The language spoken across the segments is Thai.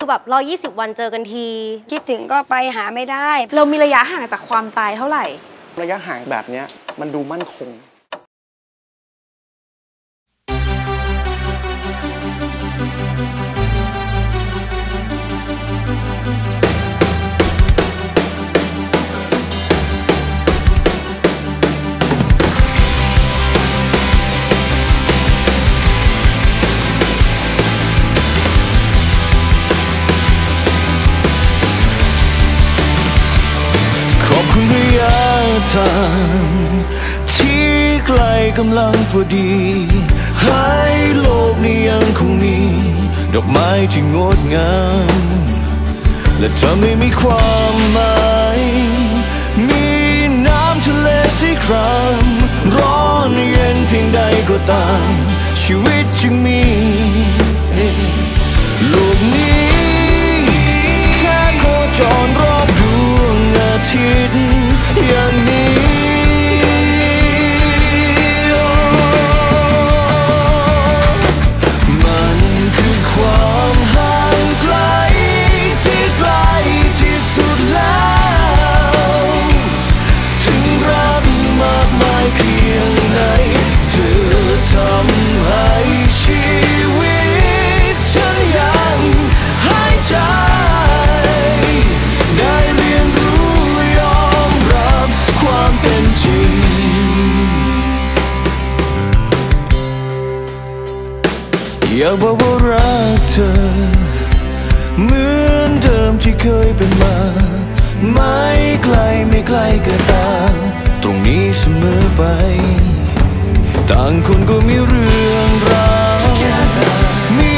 คือแบบรอ20 วันเจอกันที คิดถึงก็ไปหาไม่ได้ เรามีระยะห่างจากความตายเท่าไหร่ ระยะห่างแบบเนี้ยมันดูมั่นคง ทางที่ไกลกำลังพอดีให้โลกนี้ยังคงมีดอกไม้ที่งดงาม และเธอไม่มีความหมาย มีน้ำทะเลสีครามร้อนเย็นเพียงใดก็ตาม ชีวิตจึงมีากบอกว่ารักเธอ เหมือนเดิมที่เคยเป็นมา ไม่ไกลไม่ไกลกินตา ตรงนี้เสมอไป ต่างคนก็มีเรื่องราวมี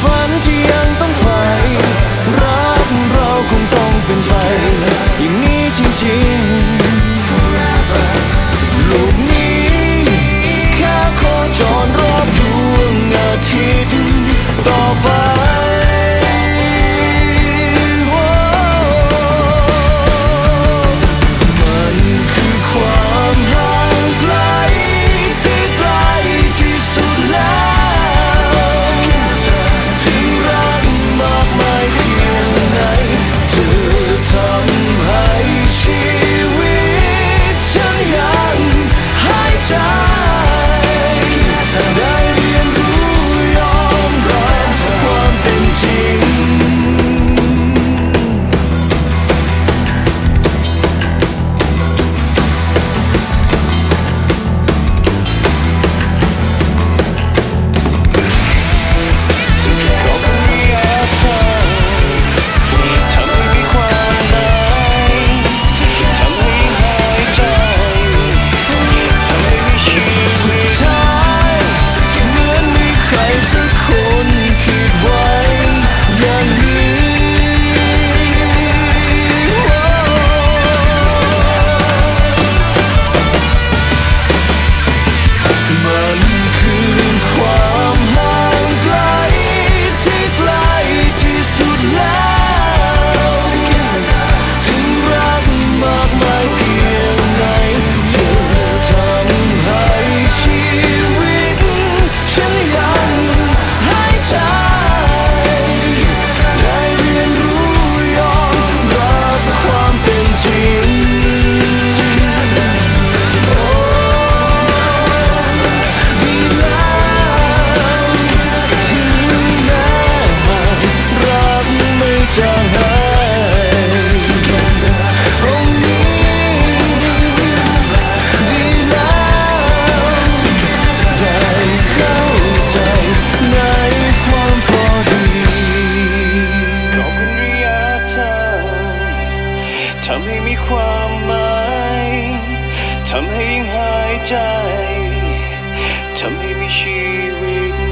ฝันที่ยังต้องใฝ่รักเราคงต้องเป็นไป ต่อ ทำใ